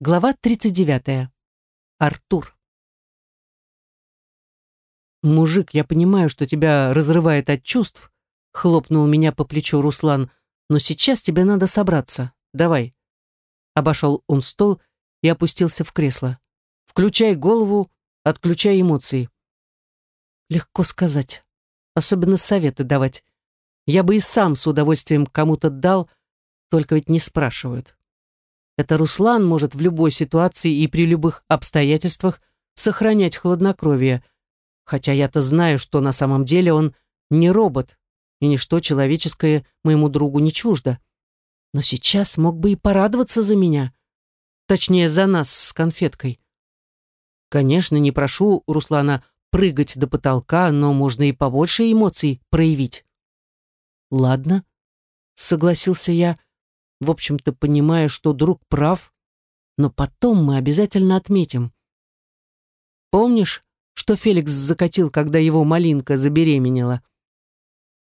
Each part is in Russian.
Глава 39. Артур. «Мужик, я понимаю, что тебя разрывает от чувств», — хлопнул меня по плечу Руслан, «но сейчас тебе надо собраться. Давай». Обошел он стол и опустился в кресло. «Включай голову, отключай эмоции». Легко сказать, особенно советы давать. Я бы и сам с удовольствием кому-то дал, только ведь не спрашивают. Это Руслан может в любой ситуации и при любых обстоятельствах сохранять хладнокровие, хотя я-то знаю, что на самом деле он не робот, и ничто человеческое моему другу не чуждо. Но сейчас мог бы и порадоваться за меня, точнее, за нас с конфеткой. Конечно, не прошу Руслана прыгать до потолка, но можно и побольше эмоций проявить. Ладно, согласился я, в общем-то понимая, что друг прав, но потом мы обязательно отметим. Помнишь, что Феликс закатил, когда его малинка забеременела?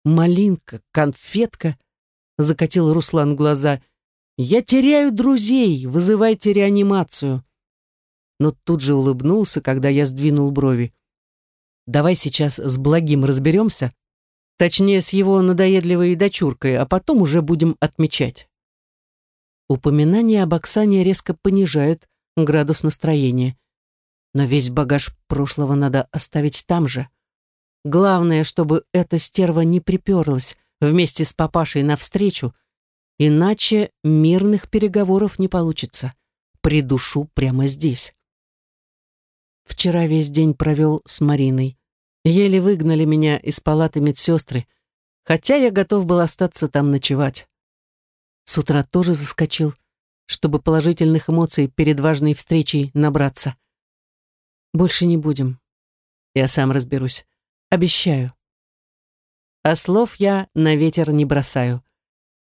Малинка, конфетка, закатил Руслан глаза. Я теряю друзей, вызывайте реанимацию. Но тут же улыбнулся, когда я сдвинул брови. Давай сейчас с благим разберемся, точнее, с его надоедливой дочуркой, а потом уже будем отмечать. Упоминание об Оксане резко понижает градус настроения. Но весь багаж прошлого надо оставить там же. Главное, чтобы эта стерва не приперлась вместе с папашей навстречу, иначе мирных переговоров не получится. Придушу прямо здесь. Вчера весь день провел с Мариной. Еле выгнали меня из палаты медсестры, хотя я готов был остаться там ночевать. С утра тоже заскочил, чтобы положительных эмоций перед важной встречей набраться. Больше не будем. Я сам разберусь. Обещаю. А слов я на ветер не бросаю.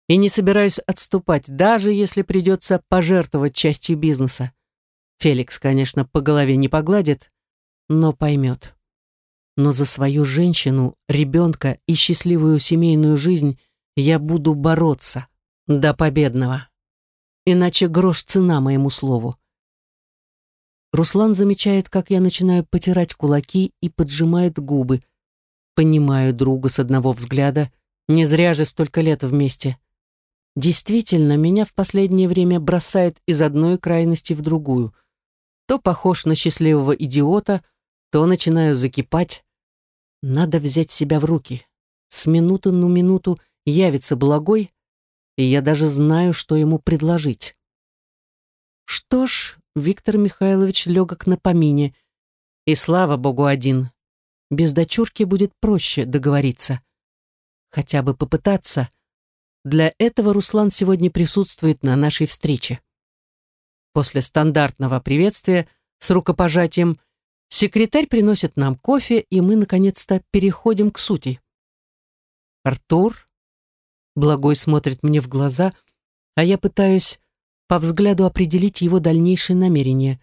И не собираюсь отступать, даже если придется пожертвовать частью бизнеса. Феликс, конечно, по голове не погладит, но поймет. Но за свою женщину, ребенка и счастливую семейную жизнь я буду бороться. До победного. Иначе грош цена моему слову. Руслан замечает, как я начинаю потирать кулаки и поджимает губы. Понимаю друга с одного взгляда. Не зря же столько лет вместе. Действительно, меня в последнее время бросает из одной крайности в другую. То похож на счастливого идиота, то начинаю закипать. Надо взять себя в руки. С минуты на минуту явится благой, и я даже знаю, что ему предложить. Что ж, Виктор Михайлович легок на помине, и слава богу один. Без дочурки будет проще договориться. Хотя бы попытаться. Для этого Руслан сегодня присутствует на нашей встрече. После стандартного приветствия с рукопожатием секретарь приносит нам кофе, и мы, наконец-то, переходим к сути. Артур, Благой смотрит мне в глаза, а я пытаюсь по взгляду определить его дальнейшие намерения.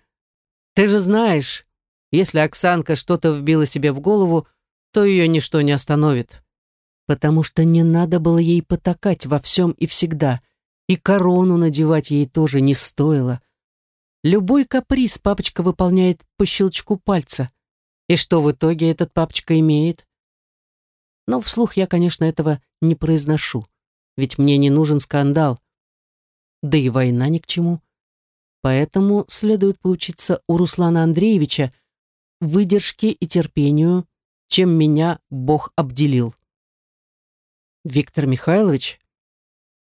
«Ты же знаешь, если Оксанка что-то вбила себе в голову, то ее ничто не остановит. Потому что не надо было ей потакать во всем и всегда, и корону надевать ей тоже не стоило. Любой каприз папочка выполняет по щелчку пальца. И что в итоге этот папочка имеет? Но вслух я, конечно, этого не произношу ведь мне не нужен скандал. Да и война ни к чему. Поэтому следует поучиться у Руслана Андреевича выдержке и терпению, чем меня Бог обделил. Виктор Михайлович,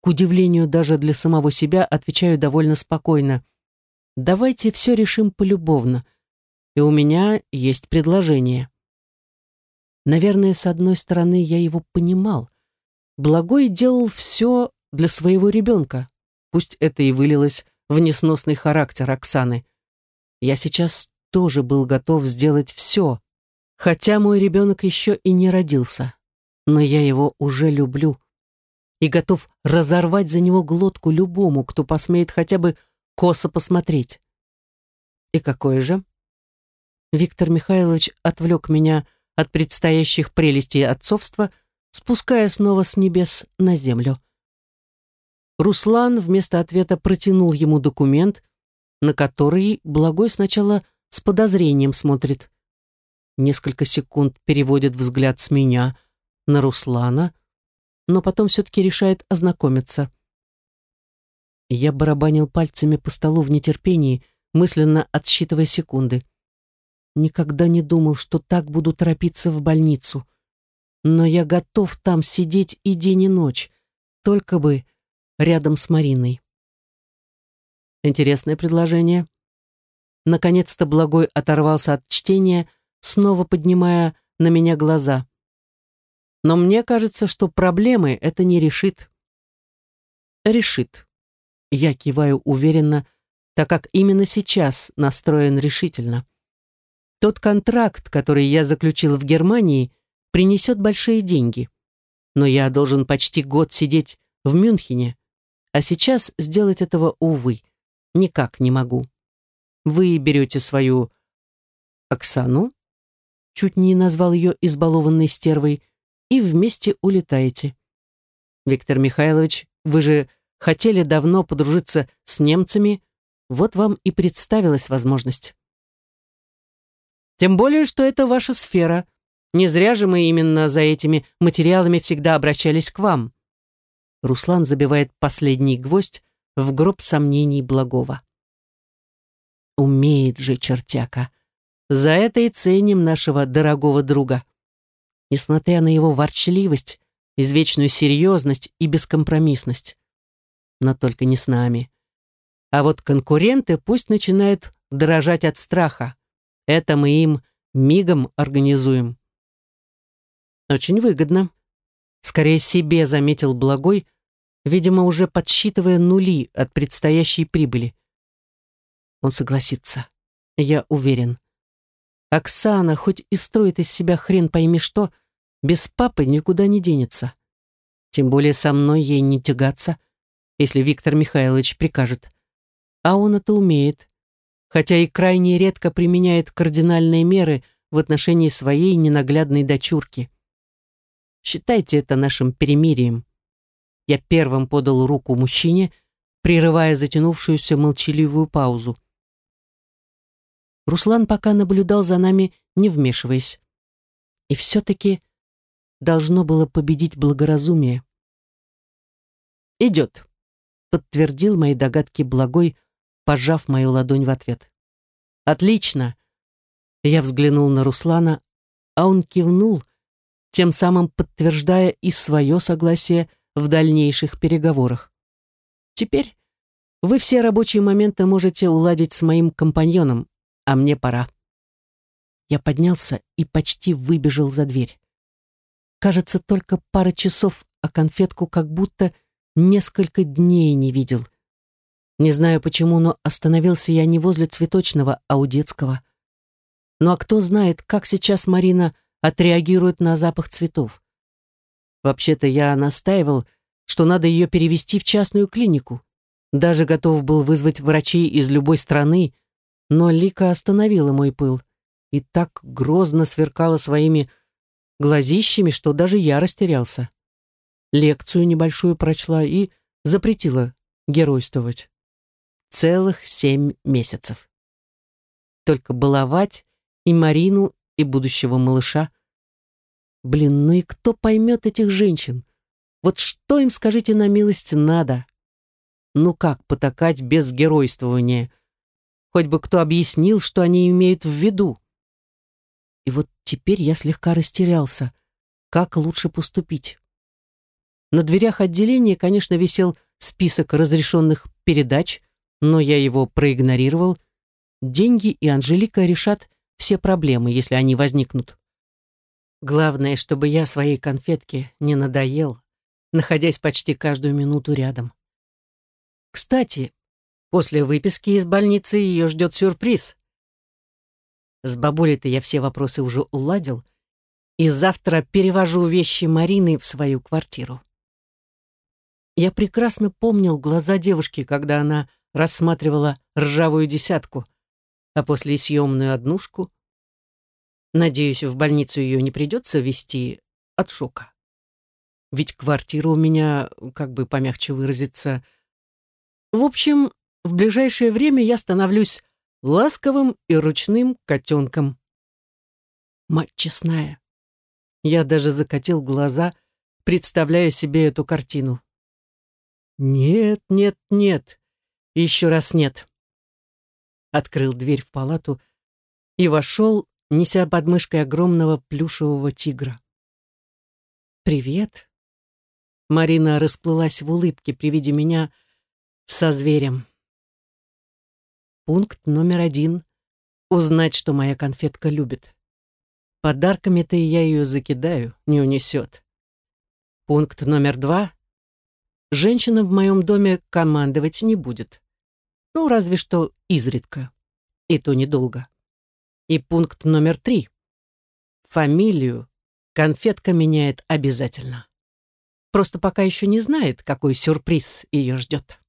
к удивлению даже для самого себя, отвечаю довольно спокойно. Давайте все решим полюбовно, и у меня есть предложение. Наверное, с одной стороны, я его понимал. Благой делал все для своего ребенка. Пусть это и вылилось в несносный характер Оксаны. Я сейчас тоже был готов сделать все, хотя мой ребенок еще и не родился. Но я его уже люблю и готов разорвать за него глотку любому, кто посмеет хотя бы косо посмотреть. И какое же? Виктор Михайлович отвлек меня от предстоящих прелестей отцовства – спуская снова с небес на землю. Руслан вместо ответа протянул ему документ, на который Благой сначала с подозрением смотрит. Несколько секунд переводит взгляд с меня на Руслана, но потом все-таки решает ознакомиться. Я барабанил пальцами по столу в нетерпении, мысленно отсчитывая секунды. Никогда не думал, что так буду торопиться в больницу. Но я готов там сидеть и день, и ночь, только бы рядом с Мариной. Интересное предложение. Наконец-то Благой оторвался от чтения, снова поднимая на меня глаза. Но мне кажется, что проблемы это не решит. Решит. Я киваю уверенно, так как именно сейчас настроен решительно. Тот контракт, который я заключил в Германии, принесет большие деньги. Но я должен почти год сидеть в Мюнхене, а сейчас сделать этого, увы, никак не могу. Вы берете свою Оксану, чуть не назвал ее избалованной стервой, и вместе улетаете. Виктор Михайлович, вы же хотели давно подружиться с немцами, вот вам и представилась возможность. Тем более, что это ваша сфера. Не зря же мы именно за этими материалами всегда обращались к вам. Руслан забивает последний гвоздь в гроб сомнений благого. Умеет же чертяка. За это и ценим нашего дорогого друга. Несмотря на его ворчливость, извечную серьезность и бескомпромиссность. Но только не с нами. А вот конкуренты пусть начинают дрожать от страха. Это мы им мигом организуем. Очень выгодно. Скорее себе заметил Благой, видимо, уже подсчитывая нули от предстоящей прибыли. Он согласится. Я уверен. Оксана, хоть и строит из себя хрен пойми что, без папы никуда не денется. Тем более со мной ей не тягаться, если Виктор Михайлович прикажет. А он это умеет, хотя и крайне редко применяет кардинальные меры в отношении своей ненаглядной дочурки. Считайте это нашим перемирием. Я первым подал руку мужчине, прерывая затянувшуюся молчаливую паузу. Руслан пока наблюдал за нами, не вмешиваясь. И все-таки должно было победить благоразумие. «Идет», — подтвердил мои догадки Благой, пожав мою ладонь в ответ. «Отлично!» Я взглянул на Руслана, а он кивнул, тем самым подтверждая и свое согласие в дальнейших переговорах. Теперь вы все рабочие моменты можете уладить с моим компаньоном, а мне пора. Я поднялся и почти выбежал за дверь. Кажется, только пара часов, а конфетку как будто несколько дней не видел. Не знаю почему, но остановился я не возле цветочного, а у детского. Ну а кто знает, как сейчас Марина отреагирует на запах цветов. Вообще-то я настаивал, что надо ее перевести в частную клинику. Даже готов был вызвать врачей из любой страны, но Лика остановила мой пыл и так грозно сверкала своими глазищами, что даже я растерялся. Лекцию небольшую прочла и запретила геройствовать. Целых семь месяцев. Только баловать и Марину, и будущего малыша. Блин, ну и кто поймет этих женщин? Вот что им, скажите на милость, надо? Ну как потакать без геройствования? Хоть бы кто объяснил, что они имеют в виду. И вот теперь я слегка растерялся. Как лучше поступить? На дверях отделения, конечно, висел список разрешенных передач, но я его проигнорировал. Деньги и Анжелика решат все проблемы, если они возникнут. Главное, чтобы я своей конфетке не надоел, находясь почти каждую минуту рядом. Кстати, после выписки из больницы ее ждет сюрприз. С бабулей-то я все вопросы уже уладил, и завтра перевожу вещи Марины в свою квартиру. Я прекрасно помнил глаза девушки, когда она рассматривала ржавую десятку, а после съемную однушку Надеюсь, в больницу ее не придется вести от шока. Ведь квартира у меня, как бы помягче выразиться... В общем, в ближайшее время я становлюсь ласковым и ручным котенком. Мать честная. Я даже закатил глаза, представляя себе эту картину. Нет, нет, нет. Еще раз нет. Открыл дверь в палату и вошел, неся под мышкой огромного плюшевого тигра. «Привет». Марина расплылась в улыбке при виде меня со зверем. Пункт номер один — узнать, что моя конфетка любит. Подарками-то я ее закидаю, не унесет. Пункт номер два — женщина в моем доме командовать не будет. Ну, разве что изредка. И то недолго. И пункт номер три — фамилию конфетка меняет обязательно. Просто пока еще не знает, какой сюрприз ее ждет.